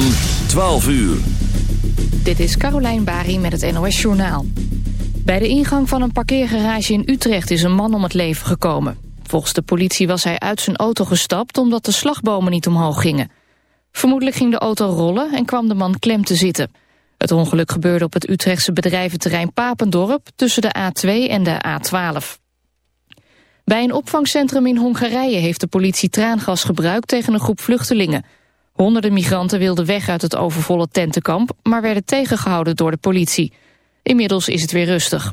van 12 uur. Dit is Carolijn Bari met het NOS Journaal. Bij de ingang van een parkeergarage in Utrecht is een man om het leven gekomen. Volgens de politie was hij uit zijn auto gestapt omdat de slagbomen niet omhoog gingen. Vermoedelijk ging de auto rollen en kwam de man klem te zitten. Het ongeluk gebeurde op het Utrechtse bedrijventerrein Papendorp tussen de A2 en de A12. Bij een opvangcentrum in Hongarije heeft de politie traangas gebruikt tegen een groep vluchtelingen. Honderden migranten wilden weg uit het overvolle tentenkamp, maar werden tegengehouden door de politie. Inmiddels is het weer rustig.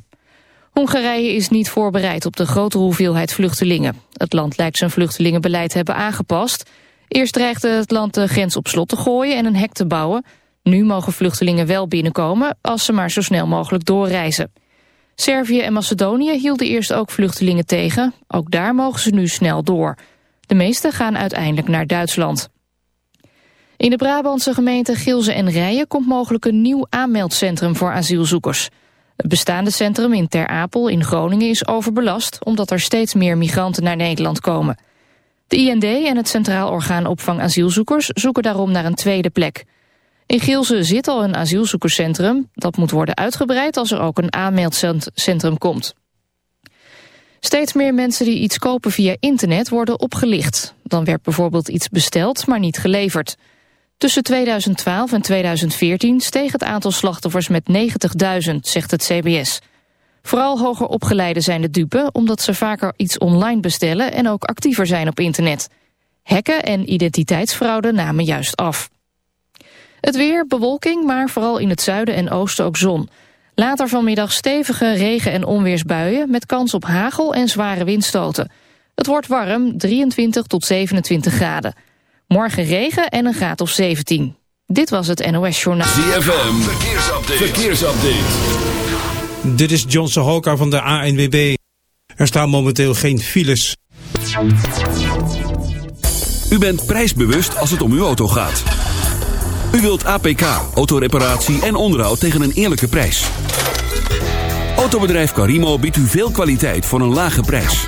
Hongarije is niet voorbereid op de grote hoeveelheid vluchtelingen. Het land lijkt zijn vluchtelingenbeleid hebben aangepast. Eerst dreigde het land de grens op slot te gooien en een hek te bouwen. Nu mogen vluchtelingen wel binnenkomen als ze maar zo snel mogelijk doorreizen. Servië en Macedonië hielden eerst ook vluchtelingen tegen. Ook daar mogen ze nu snel door. De meeste gaan uiteindelijk naar Duitsland. In de Brabantse gemeenten Gilze en Rijen komt mogelijk een nieuw aanmeldcentrum voor asielzoekers. Het bestaande centrum in Ter Apel in Groningen is overbelast... omdat er steeds meer migranten naar Nederland komen. De IND en het Centraal Orgaan Opvang Asielzoekers zoeken daarom naar een tweede plek. In Gilze zit al een asielzoekerscentrum. Dat moet worden uitgebreid als er ook een aanmeldcentrum komt. Steeds meer mensen die iets kopen via internet worden opgelicht. Dan werd bijvoorbeeld iets besteld, maar niet geleverd. Tussen 2012 en 2014 steeg het aantal slachtoffers met 90.000, zegt het CBS. Vooral hoger opgeleiden zijn de dupe, omdat ze vaker iets online bestellen en ook actiever zijn op internet. Hacken en identiteitsfraude namen juist af. Het weer, bewolking, maar vooral in het zuiden en oosten ook zon. Later vanmiddag stevige regen- en onweersbuien... met kans op hagel en zware windstoten. Het wordt warm, 23 tot 27 graden. Morgen regen en een graad of 17. Dit was het NOS Journaal. ZFM, verkeersupdate. verkeersupdate. Dit is John Sahoka van de ANWB. Er staan momenteel geen files. U bent prijsbewust als het om uw auto gaat. U wilt APK, autoreparatie en onderhoud tegen een eerlijke prijs. Autobedrijf Carimo biedt u veel kwaliteit voor een lage prijs.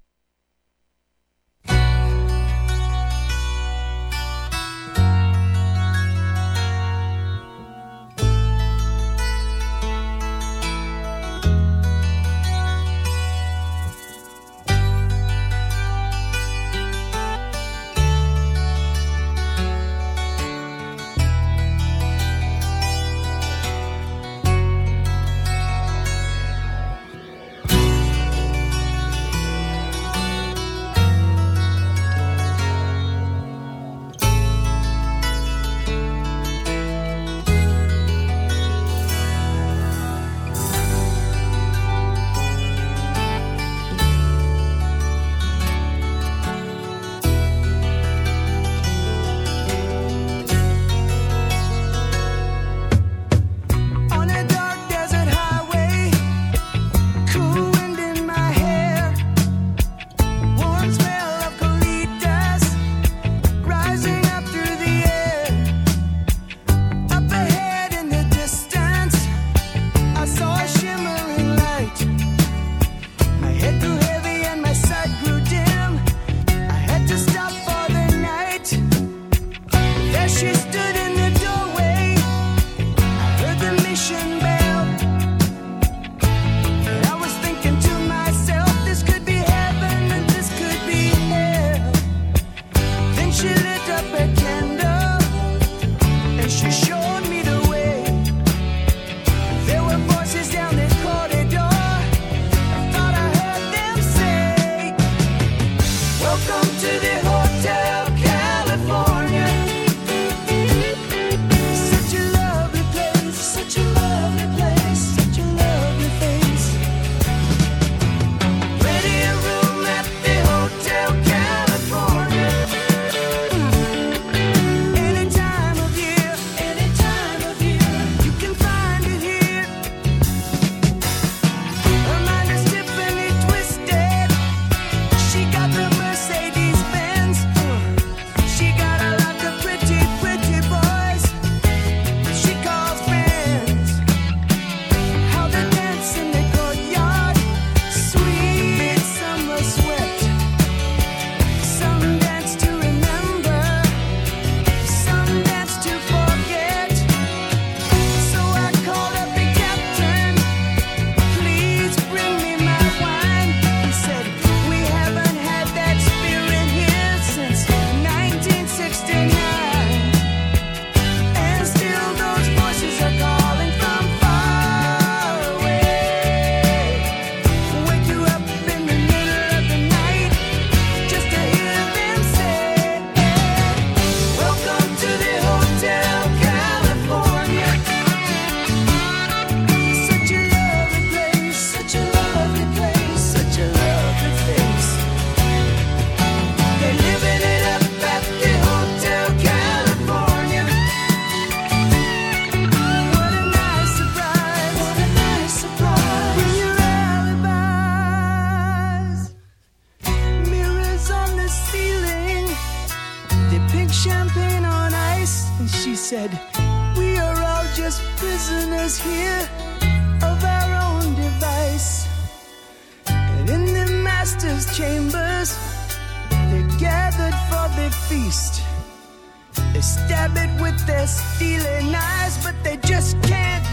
And she said, We are all just prisoners here of our own device. And in the master's chambers, they're gathered for their feast. They stab it with their stealing eyes, but they just can't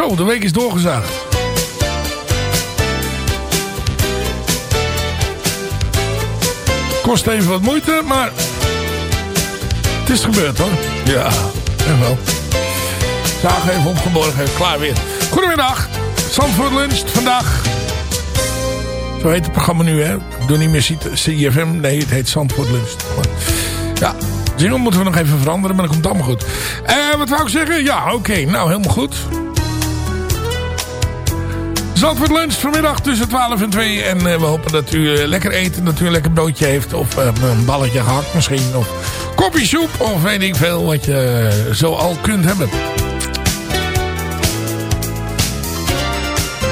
Zo, de week is doorgezaagd. Kost even wat moeite, maar het is gebeurd hoor. Ja, echt wel. Zaag even opgeborgen, klaar weer. Goedemiddag, Zandvoort luncht vandaag. Zo heet het programma nu hè. Ik doe niet meer CFM, nee het heet Zandvoort luncht. Ja, jingle moeten we nog even veranderen, maar dat komt allemaal goed. Eh, wat wou ik zeggen? Ja, oké, nou helemaal goed. Zandvoort lunch vanmiddag tussen 12 en 2. En uh, we hopen dat u uh, lekker eten, dat u een lekker broodje heeft. Of uh, een balletje gehakt misschien. Of kopje soep. Of weet ik veel wat je zo al kunt hebben.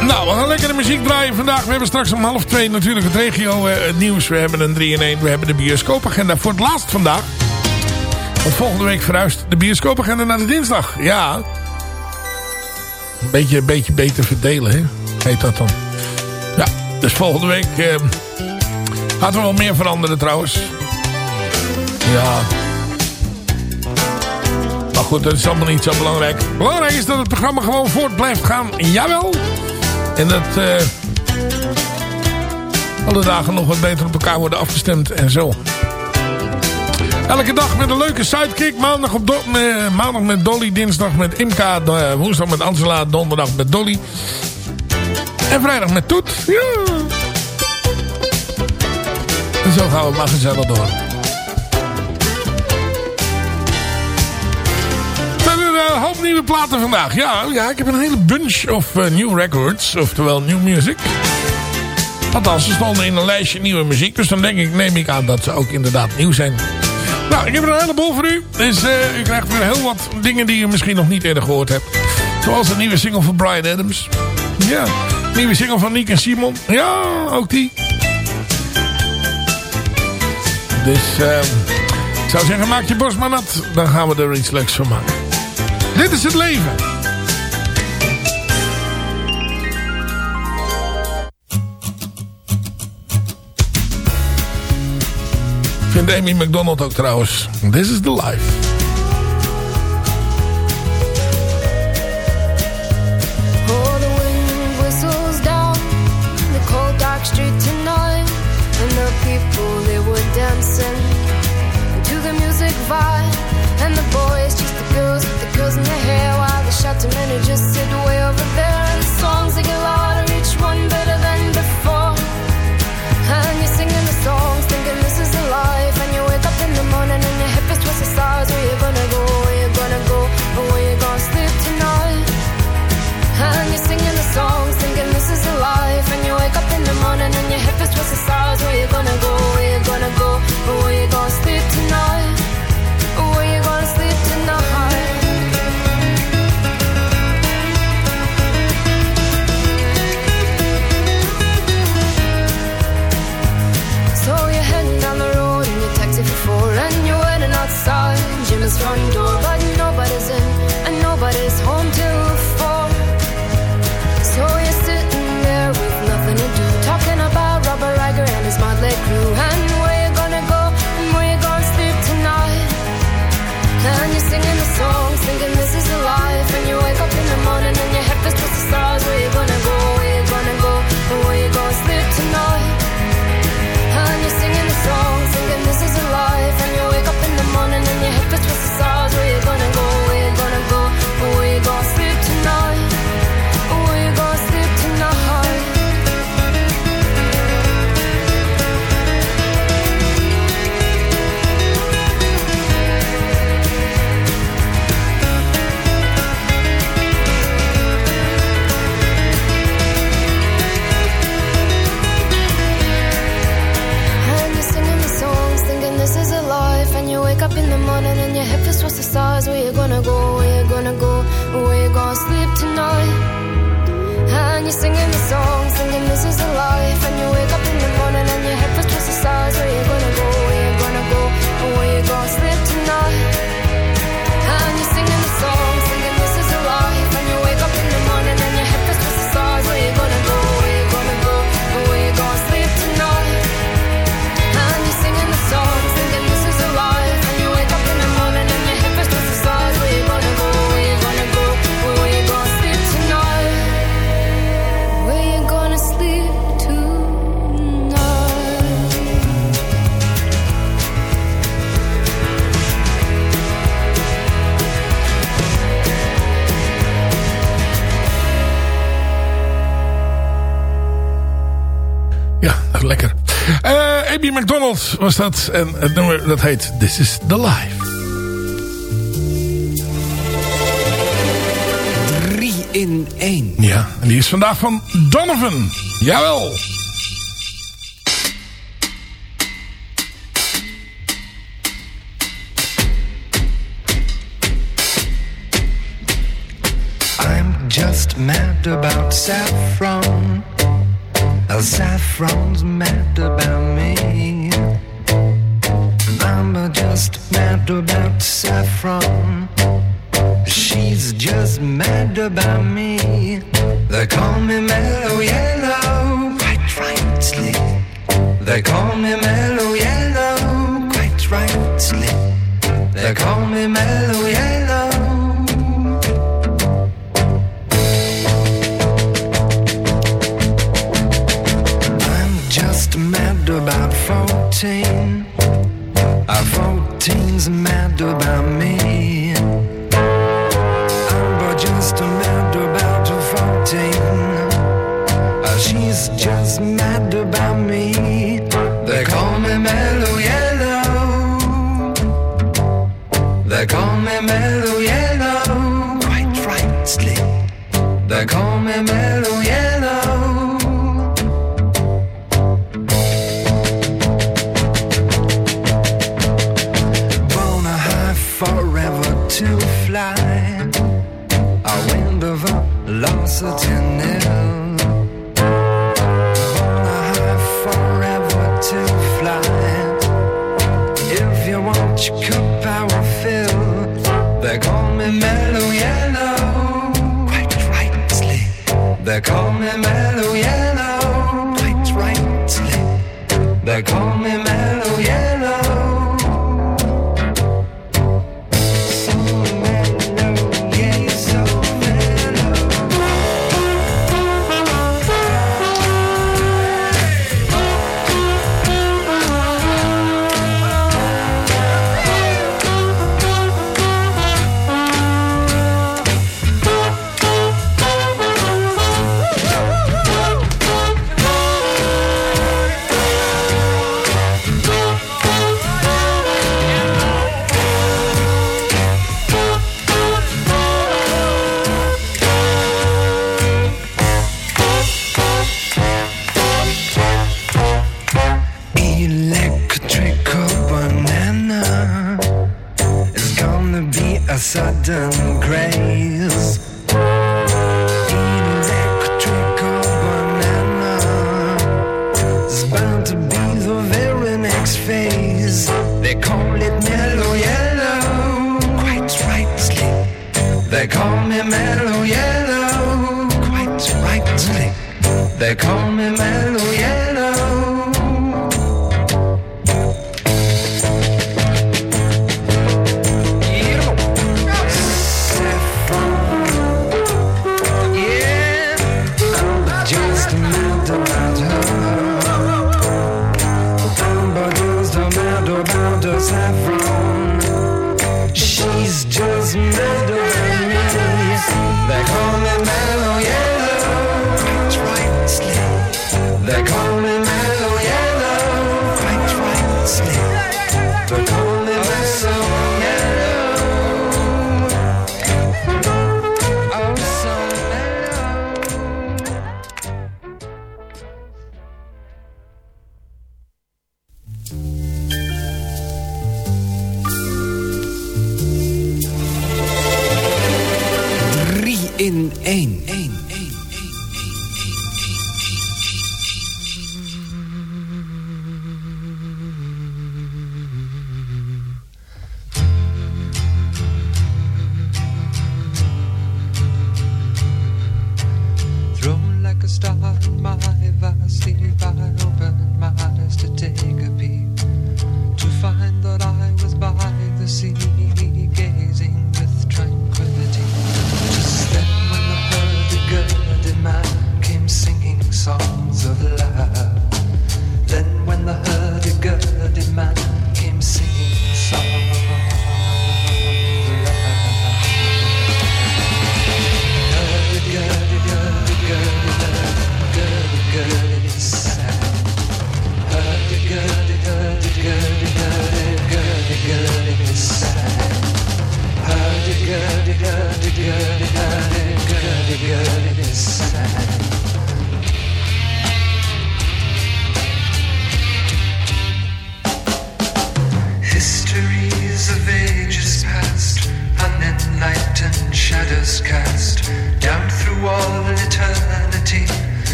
Nou, we gaan lekker de muziek draaien vandaag. We hebben straks om half twee natuurlijk het regio het nieuws. We hebben een 3 in 1. We hebben de bioscoopagenda voor het laatst vandaag. Want volgende week verhuist de bioscoopagenda naar de dinsdag. Ja. Een beetje, beetje beter verdelen, hè heet dat dan. Ja, dus volgende week eh, gaat er wel meer veranderen trouwens. Ja. Maar goed, dat is allemaal niet zo belangrijk. Belangrijk is dat het programma gewoon voort blijft gaan. Jawel. En dat uh, alle dagen nog wat beter op elkaar worden afgestemd en zo. Elke dag met een leuke sidekick. Maandag, op do uh, maandag met Dolly, dinsdag met Imka, uh, woensdag met Angela, donderdag met Dolly. En vrijdag met Toet. Ja. En zo gaan we maar gezellig door. We hebben een hoop nieuwe platen vandaag. Ja, ja ik heb een hele bunch of uh, new records. Oftewel new music. Althans, ze stonden in een lijstje nieuwe muziek. Dus dan denk ik, neem ik aan dat ze ook inderdaad nieuw zijn. Nou, ik heb er een heleboel voor u. Dus uh, u krijgt weer heel wat dingen die u misschien nog niet eerder gehoord hebt. Zoals een nieuwe single van Brian Adams. Ja. Nieuwe single van Nick en Simon. Ja, ook die. Dus uh, ik zou zeggen, maak je borst maar nat. Dan gaan we er iets leuks van maken. Dit is het leven. Ik vind Amy McDonald ook trouwens. This is the life. Just sit McDonald was dat. En het nummer dat heet This is the Life. Drie in één. Ja, en die is vandaag van Donovan. Jawel. I'm just mad about saffron. Just mad about me. They call me mellow yellow, quite rightly. They call me mellow yellow, quite rightly. They call me mellow yellow. I'm just mad about 14. Our 14's mad about me. Just mad about me. They call me mellow yellow. They call me mellow yellow. Quite rightly. They call me mellow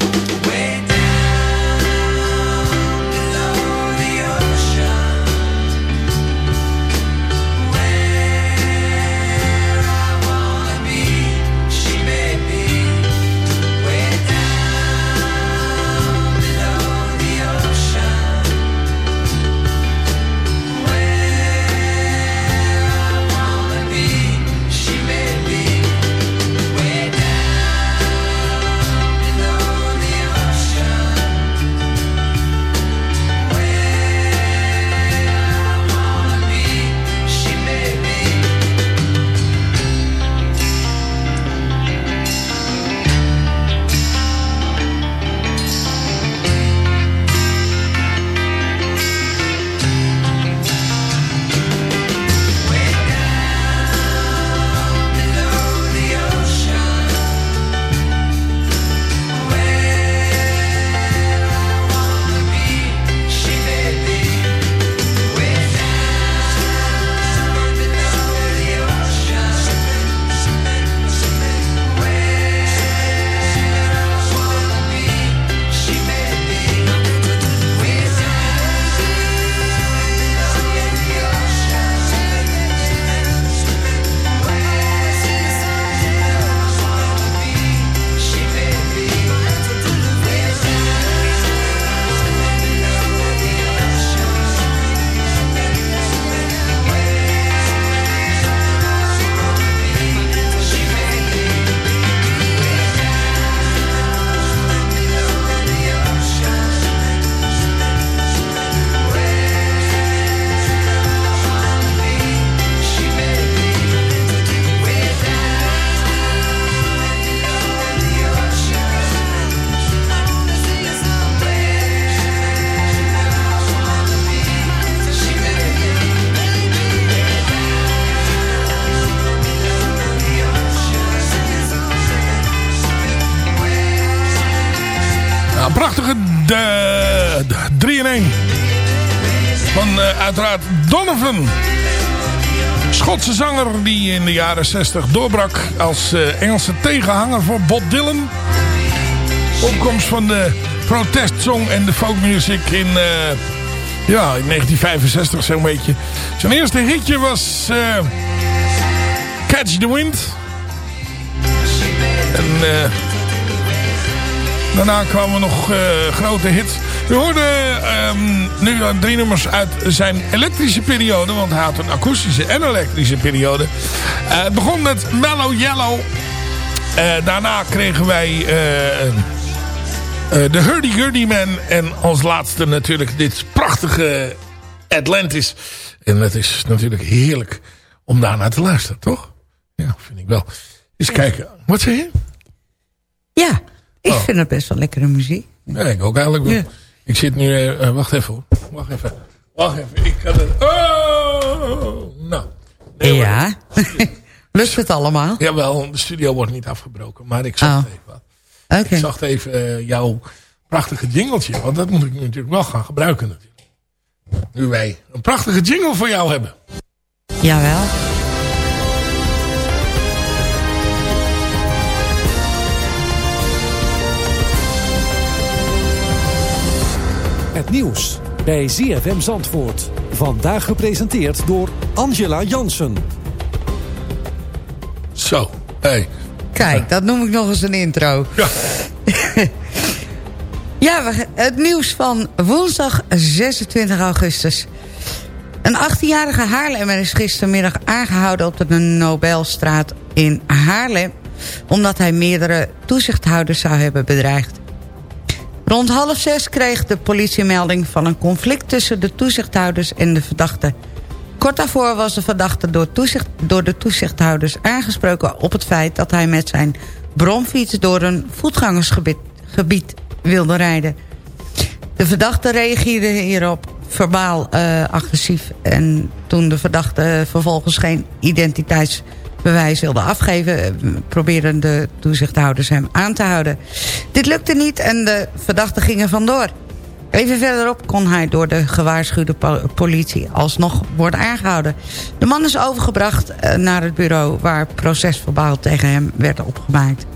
Wait. Jaren 60 doorbrak als uh, Engelse tegenhanger voor Bob Dylan. Opkomst van de protestsong en de folkmuziek in, uh, ja, in 1965 zo'n beetje. Zijn eerste hitje was Catch the Wind. En daarna kwamen nog grote hits. We hoorden um, nu drie nummers uit zijn elektrische periode. Want hij had een akoestische en elektrische periode. Uh, het begon met Mellow Yellow. Uh, daarna kregen wij uh, de Hurdy Gurdy Man. En als laatste natuurlijk dit prachtige Atlantis. En het is natuurlijk heerlijk om daarnaar te luisteren, toch? Ja, vind ik wel. Eens kijken. Wat zeg je? Ja, ik oh. vind het best wel lekkere muziek. Ja, ik ook eigenlijk wel. Ja. Ik zit nu... Uh, wacht even hoor. Wacht even. Wacht even. Ik kan het... Oh! Nou. Nee, ja. Lust het allemaal? Jawel, de studio wordt niet afgebroken. Maar ik zag oh. even Okay. Ik zag even uh, jouw prachtige jingeltje. Want dat moet ik natuurlijk wel gaan gebruiken natuurlijk. Nu wij een prachtige jingle voor jou hebben. Jawel. Het nieuws bij ZFM Zandvoort. Vandaag gepresenteerd door Angela Jansen. Zo, hey. Kijk, dat noem ik nog eens een intro. Ja. ja, het nieuws van woensdag 26 augustus. Een 18-jarige Haarlemmer is gistermiddag aangehouden op de Nobelstraat in Haarlem... omdat hij meerdere toezichthouders zou hebben bedreigd. Rond half zes kreeg de politie melding van een conflict tussen de toezichthouders en de verdachte. Kort daarvoor was de verdachte door, toezicht, door de toezichthouders aangesproken op het feit dat hij met zijn bromfiets door een voetgangersgebied gebied wilde rijden. De verdachte reageerde hierop verbaal uh, agressief. En toen de verdachte vervolgens geen identiteits bewijs wilde afgeven... probeerden de toezichthouders hem aan te houden. Dit lukte niet en de verdachten gingen vandoor. Even verderop kon hij door de gewaarschuwde politie alsnog worden aangehouden. De man is overgebracht eh, naar het bureau waar procesverbaal tegen hem werd opgemaakt.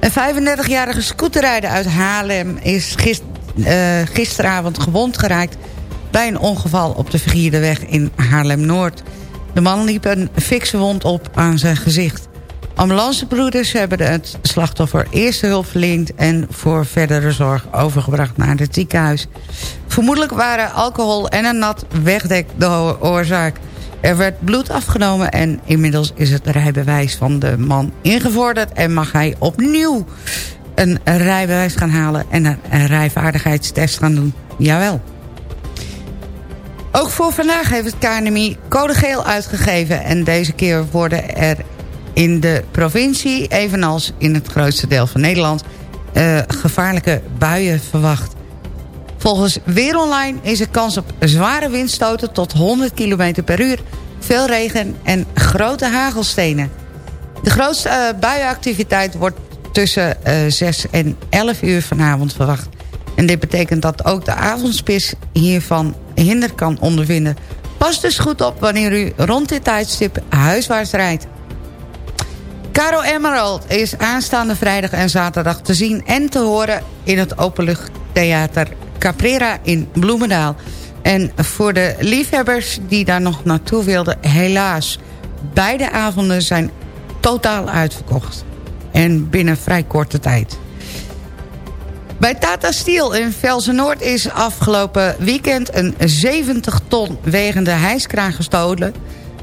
Een 35-jarige scooterrijder uit Haarlem is uh, gisteravond gewond geraakt... bij een ongeval op de Vergierderweg in Haarlem-Noord. De man liep een fikse wond op aan zijn gezicht. Ambulancebroeders hebben het slachtoffer eerste hulp verleend... en voor verdere zorg overgebracht naar het ziekenhuis. Vermoedelijk waren alcohol en een nat wegdek de oorzaak. Er werd bloed afgenomen en inmiddels is het rijbewijs van de man ingevorderd... en mag hij opnieuw een rijbewijs gaan halen en een rijvaardigheidstest gaan doen. Jawel. Ook voor vandaag heeft het KNMI code geel uitgegeven. En deze keer worden er in de provincie, evenals in het grootste deel van Nederland... Uh, gevaarlijke buien verwacht. Volgens Weer Online is er kans op zware windstoten tot 100 km per uur... veel regen en grote hagelstenen. De grootste uh, buienactiviteit wordt tussen uh, eh, 6 en 11 uur vanavond verwacht. En dit betekent dat ook de avondspits hiervan hinder kan ondervinden. Pas dus goed op wanneer u rond dit tijdstip huiswaarts rijdt. Caro Emerald is aanstaande vrijdag en zaterdag te zien en te horen... in het openluchttheater Caprera in Bloemendaal. En voor de liefhebbers die daar nog naartoe wilden, helaas... beide avonden zijn totaal uitverkocht. En binnen vrij korte tijd. Bij Tata Steel in Velsen-Noord is afgelopen weekend... een 70 ton wegende hijskraan gestolen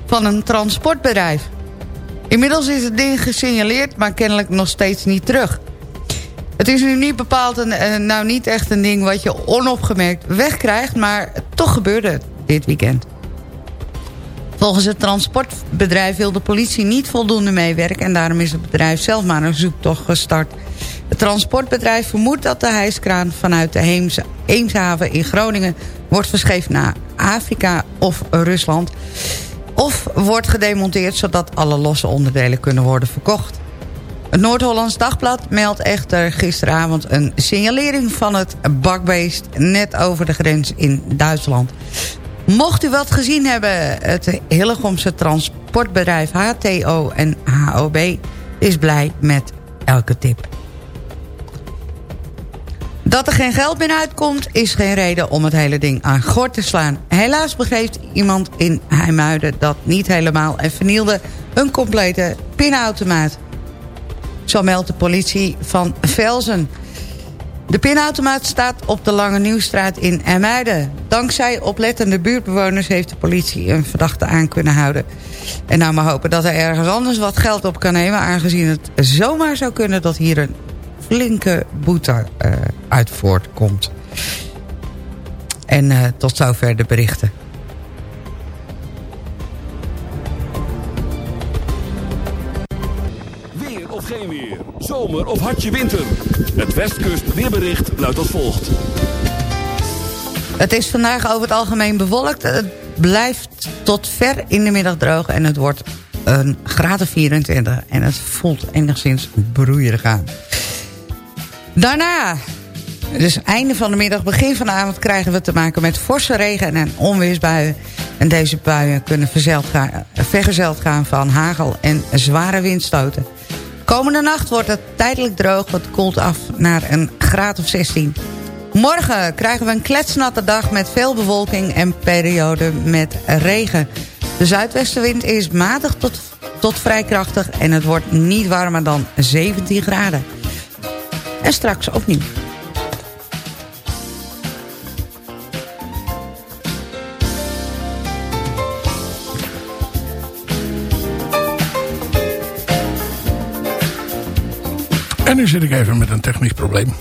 van een transportbedrijf. Inmiddels is het ding gesignaleerd, maar kennelijk nog steeds niet terug. Het is nu niet bepaald een, eh, nou niet echt een ding wat je onopgemerkt wegkrijgt... maar toch gebeurde het dit weekend. Volgens het transportbedrijf wil de politie niet voldoende meewerken... en daarom is het bedrijf zelf maar een zoektocht gestart... Het transportbedrijf vermoedt dat de hijskraan vanuit de Heemse, Eemshaven in Groningen wordt verscheept naar Afrika of Rusland. Of wordt gedemonteerd zodat alle losse onderdelen kunnen worden verkocht. Het Noord-Hollands Dagblad meldt echter gisteravond een signalering van het bakbeest net over de grens in Duitsland. Mocht u wat gezien hebben, het Hillegomse transportbedrijf HTO en HOB is blij met elke tip. Dat er geen geld meer uitkomt is geen reden om het hele ding aan gort te slaan. Helaas begreep iemand in Heimuiden dat niet helemaal... en vernielde een complete pinautomaat. Zo meldt de politie van Velzen. De pinautomaat staat op de Lange Nieuwstraat in Emmuiden. Dankzij oplettende buurtbewoners heeft de politie een verdachte aan kunnen houden. En nou maar hopen dat er ergens anders wat geld op kan nemen... aangezien het zomaar zou kunnen dat hier een flinke boete uh, uit voortkomt. En uh, tot zover de berichten. Weer of geen weer, zomer of hartje winter. Het Westkust weerbericht luidt als volgt. Het is vandaag over het algemeen bewolkt. Het blijft tot ver in de middag droog en het wordt een graad of 24. En het voelt enigszins broeierig aan. Daarna, dus einde van de middag, begin van de avond... krijgen we te maken met forse regen en onweersbuien. En deze buien kunnen vergezeld gaan van hagel en zware windstoten. Komende nacht wordt het tijdelijk droog. Het koelt af naar een graad of 16. Morgen krijgen we een kletsnatte dag met veel bewolking en perioden met regen. De zuidwestenwind is matig tot, tot vrij krachtig en het wordt niet warmer dan 17 graden. En straks opnieuw. En nu zit ik even met een technisch probleem.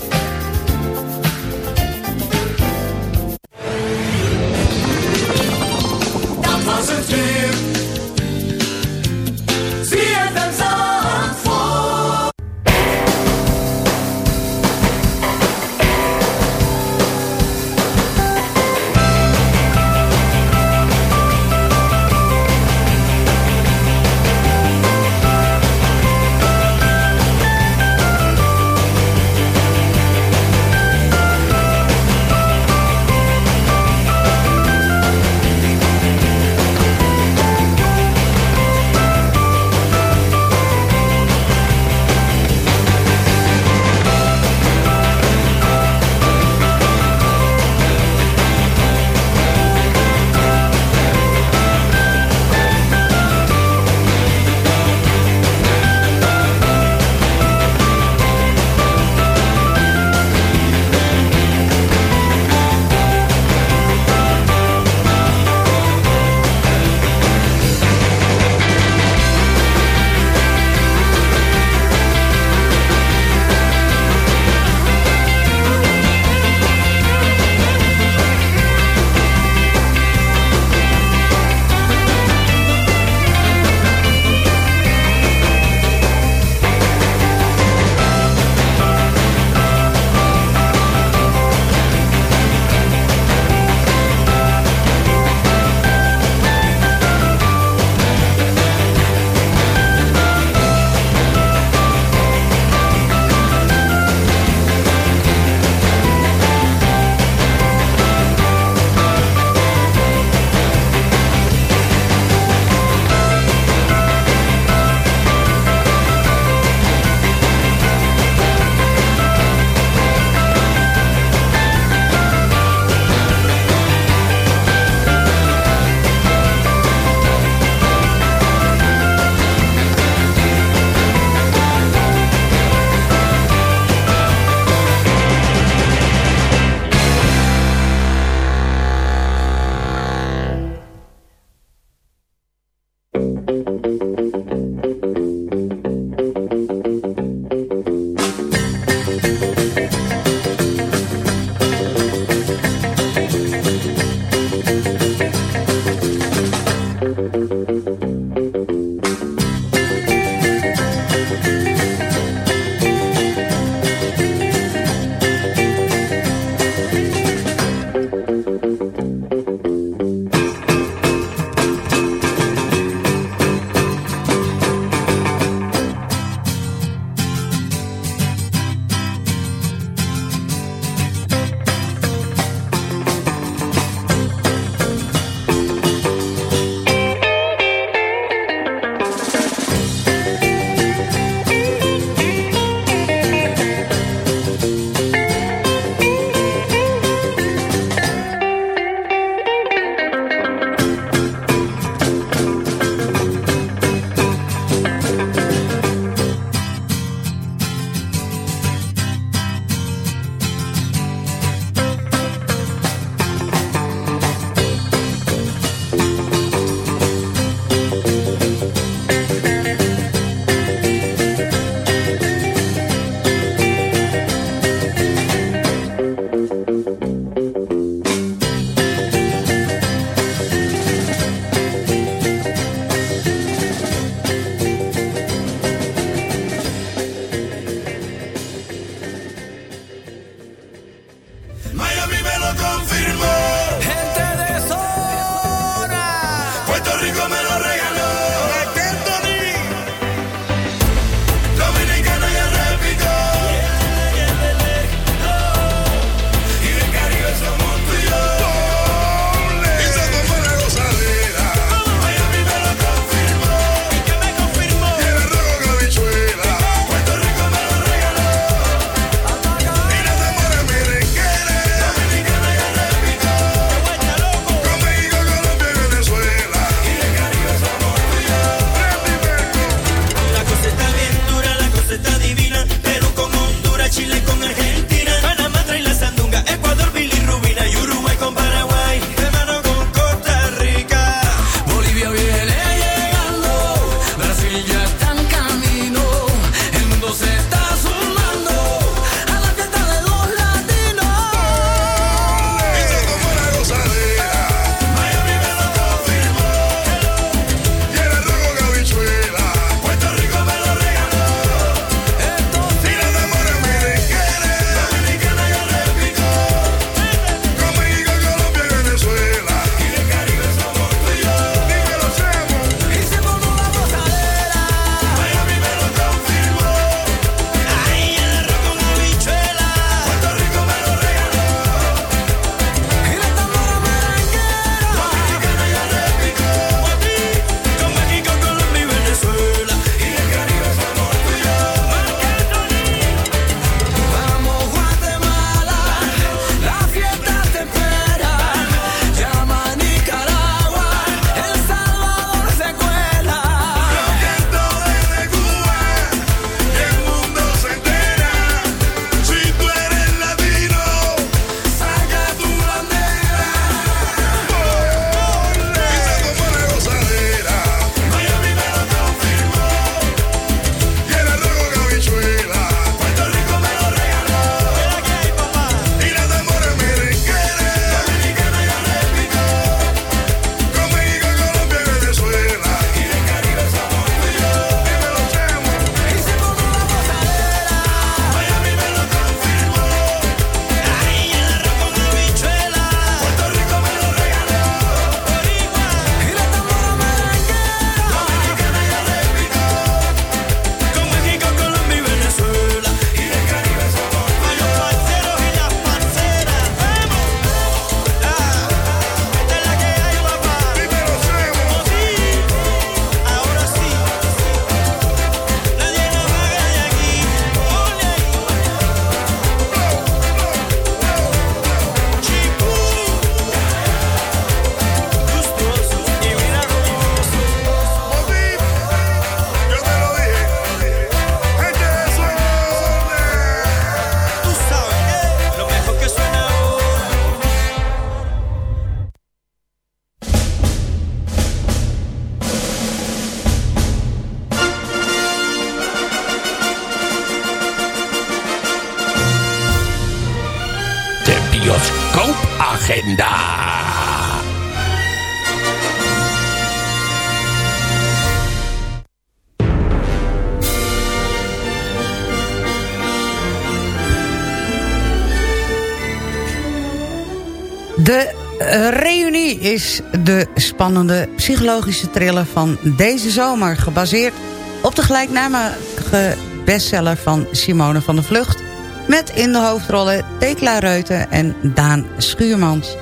Is de spannende psychologische thriller van deze zomer... gebaseerd op de gelijknamige bestseller van Simone van der Vlucht... met in de hoofdrollen Tekla Reuten en Daan Schuurmans.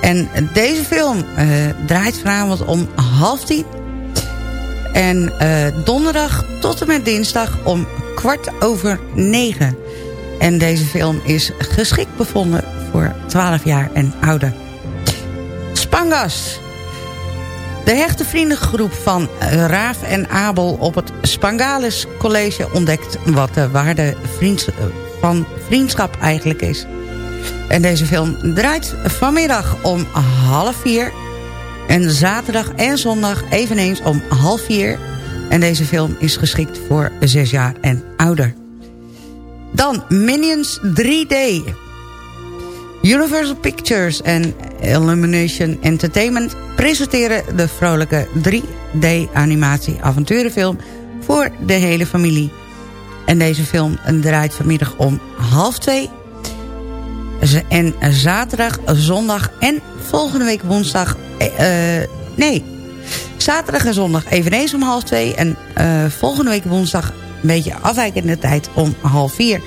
En deze film uh, draait vanavond om half tien. En uh, donderdag tot en met dinsdag om kwart over negen. En deze film is geschikt bevonden voor 12 jaar en ouder. De hechte vriendengroep van Raaf en Abel op het Spangalis College ontdekt wat de waarde van vriendschap eigenlijk is. En deze film draait vanmiddag om half vier. En zaterdag en zondag eveneens om half vier. En deze film is geschikt voor zes jaar en ouder. Dan Minions 3D. Universal Pictures en Illumination Entertainment presenteren de vrolijke 3D-animatie avonturenfilm voor de hele familie. En deze film draait vanmiddag om half twee. En zaterdag, zondag en volgende week woensdag... Uh, nee, zaterdag en zondag eveneens om half twee. En uh, volgende week woensdag een beetje afwijkende tijd om half vier.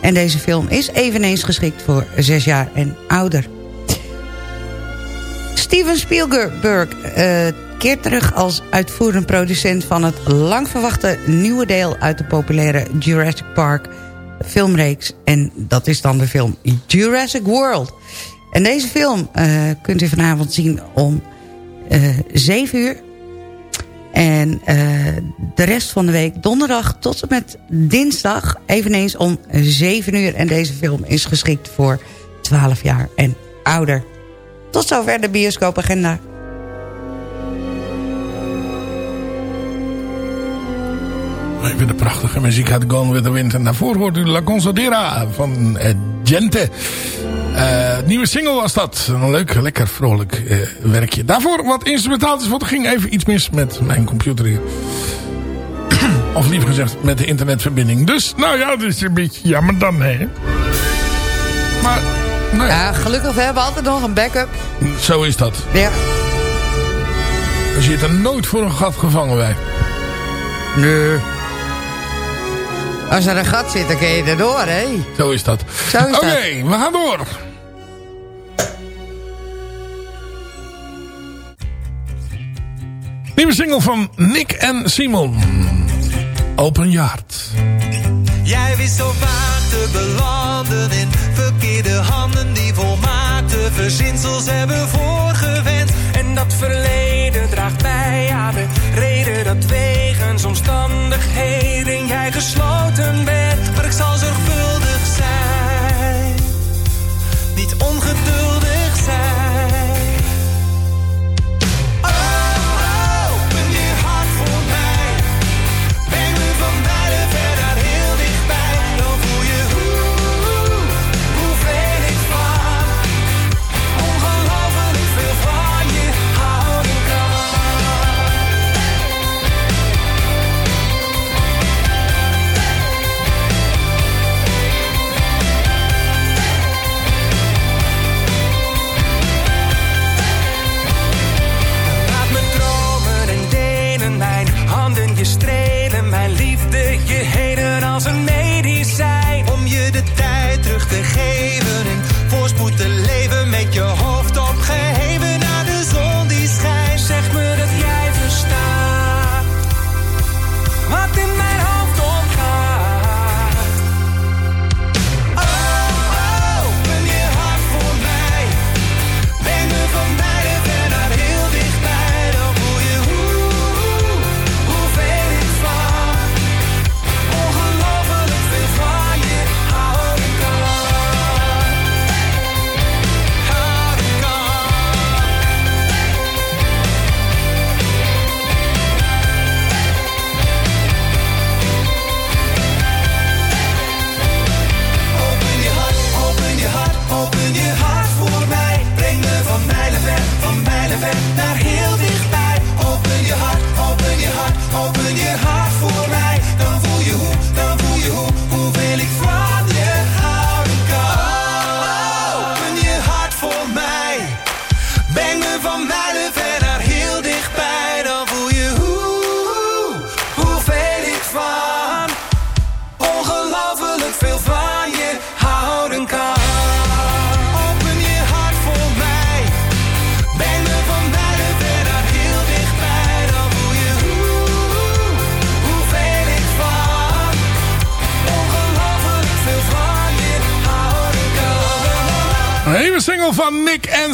En deze film is eveneens geschikt voor zes jaar en ouder. Steven Spielberg uh, keert terug als uitvoerend producent... van het lang verwachte nieuwe deel uit de populaire Jurassic Park filmreeks. En dat is dan de film Jurassic World. En deze film uh, kunt u vanavond zien om uh, 7 uur. En uh, de rest van de week donderdag tot en met dinsdag... eveneens om 7 uur. En deze film is geschikt voor 12 jaar en ouder. Tot zover de bioscoopagenda. Vind de prachtige muziek uit Gone with the Wind. En daarvoor hoort u La Consadera van uh, Gente. Uh, nieuwe single was dat. Een leuk, lekker, vrolijk uh, werkje. Daarvoor wat instrumentaaltjes, want er ging even iets mis met mijn computer hier. of liever gezegd, met de internetverbinding. Dus, nou ja, dat is een beetje jammer dan, hè. Maar, nou ja. ja. gelukkig, we hebben altijd nog een backup. Zo is dat. Ja. Er zit er nooit voor een gat gevangen bij. Nee. Als er een gat zit, dan kun je erdoor, hè? Zo is dat. Oké, okay, we gaan door. Nieuwe single van Nick en Simon. Open Yard. Jij wist zo vaak te belanden in verkeerde handen... die volmaakte verzinsels hebben voorgewend. Dat verleden draagt bij aan de reden dat wegens omstandigheden jij gesloten bent. Maar ik zal zorgvuldig zijn, niet ongeduldig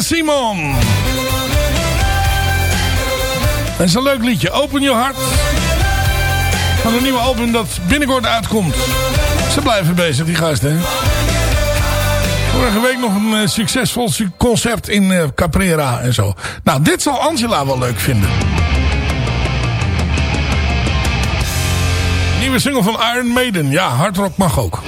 Simon. Het is een leuk liedje. Open Your Heart. Van een nieuwe album dat binnenkort uitkomt. Ze blijven bezig, die gasten. Vorige week nog een eh, succesvol su- concert in eh, Caprera en zo. Nou, dit zal Angela wel leuk vinden. Nieuwe single van Iron Maiden. Ja, hardrock mag ook.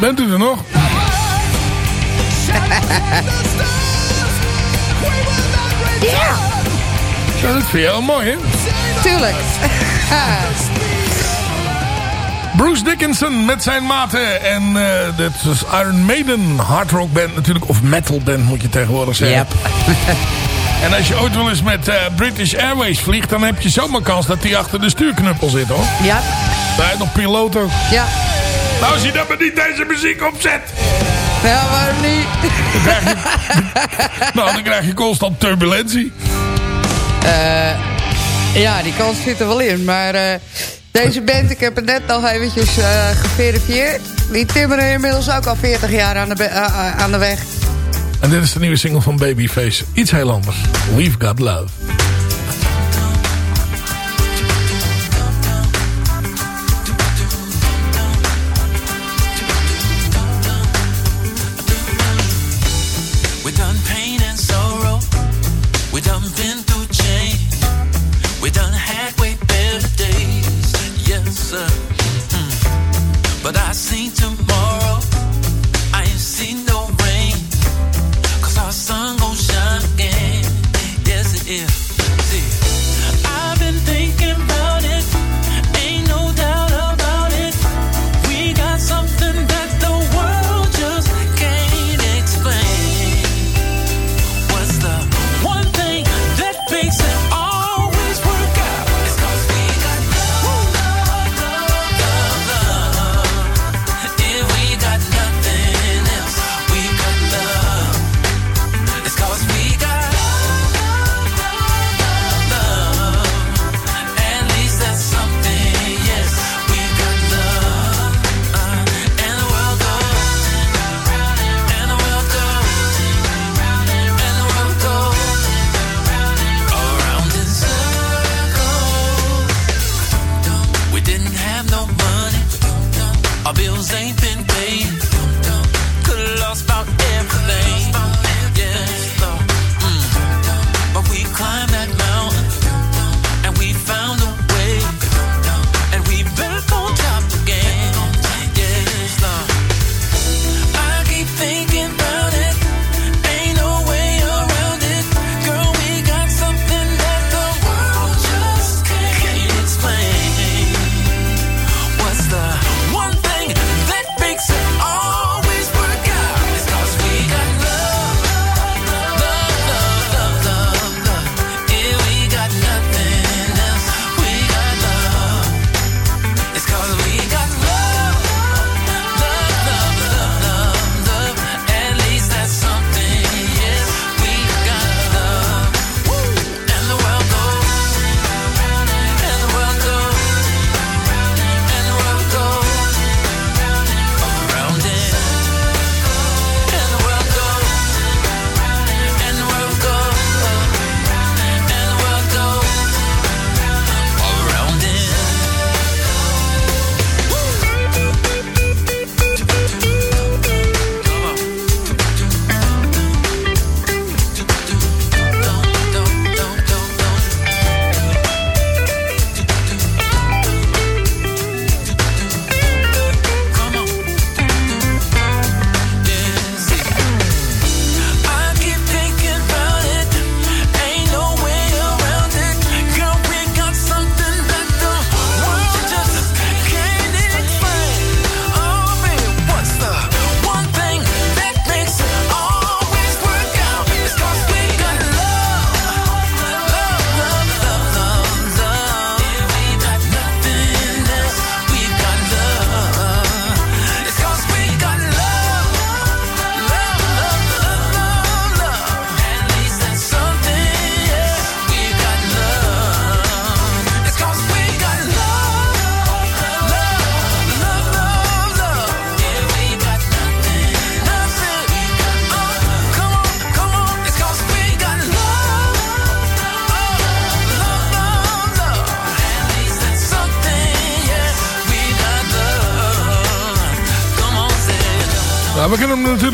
Bent u er nog? Ja! Is dat vind je heel mooi, hè? Tuurlijk. Bruce Dickinson met zijn maten. En eh, uh, dat is Iron Maiden, hardrock band natuurlijk. Of metal band moet je tegenwoordig zeggen. Ja. en als je ooit wel eens met eh, British Airways vliegt... dan heb je zomaar kans dat die achter de stuurknuppel zit, hoor. Ja. Yep. Daar nog piloot ook. Ja. Nou, zie je dan maar niet deze muziek opzet. Ja, waarom niet? Dan krijg je, nou, dan krijg je constant turbulentie. Eh, ja, die kans zit er wel in. Maar eh, deze band, ik heb het net al eventjes uh, geverifieerd. Die timmeren inmiddels ook al 40 jaar aan de, aan de weg. En dit is de nieuwe single van Babyface. Iets heel anders. We've Got Love.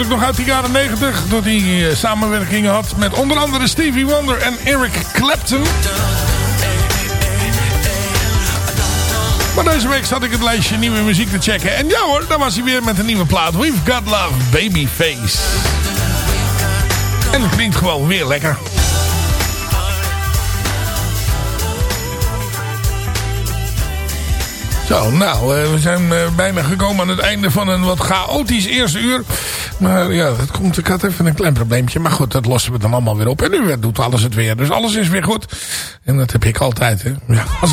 nog uit de jaren 90. Dat hij uh, samenwerkingen had met onder andere Stevie Wonder en Eric Clapton. Maar deze week zat ik het lijstje nieuwe muziek te checken. En ja hoor, daar was hij weer met een nieuwe plaat. We've Got Love, Babyface. En het klinkt gewoon weer lekker. Zo, nou, eh, we zijn eh, bijna gekomen aan het einde van een wat chaotisch eerste uur. Maar ja, dat komt, ik had even een klein probleempje. Maar goed, dat lossen we dan allemaal weer op. En nu doet alles het weer. Dus alles is weer goed. En dat heb ik altijd, hè. Ja, als,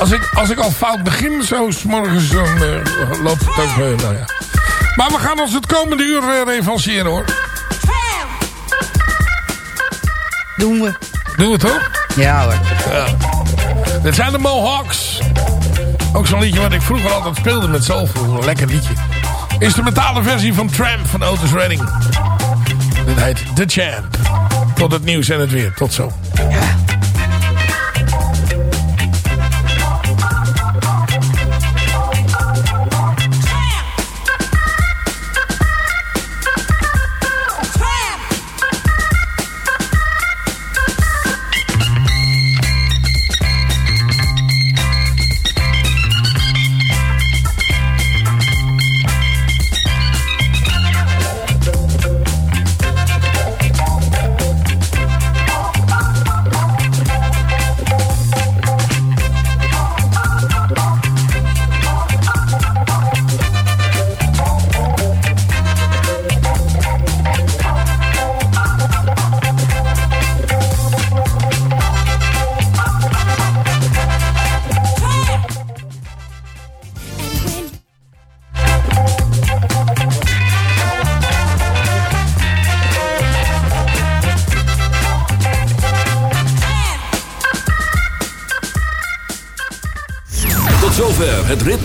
als, ik, als ik al fout begin, zo s morgens, dan uh, loopt het ook, uh, nou ja. Maar we gaan ons het komende uur uh, revanceren, hoor. Doen we. Doen we toch? Ja hoor. Ja. Dit zijn de Mohawks. Ook zo'n liedje wat ik vroeger altijd speelde met zoveel. Een lekker liedje. Instrumentale versie van Tramp van Otis Redding. Dit heet The Champ. Tot het nieuws en het weer. Tot zo.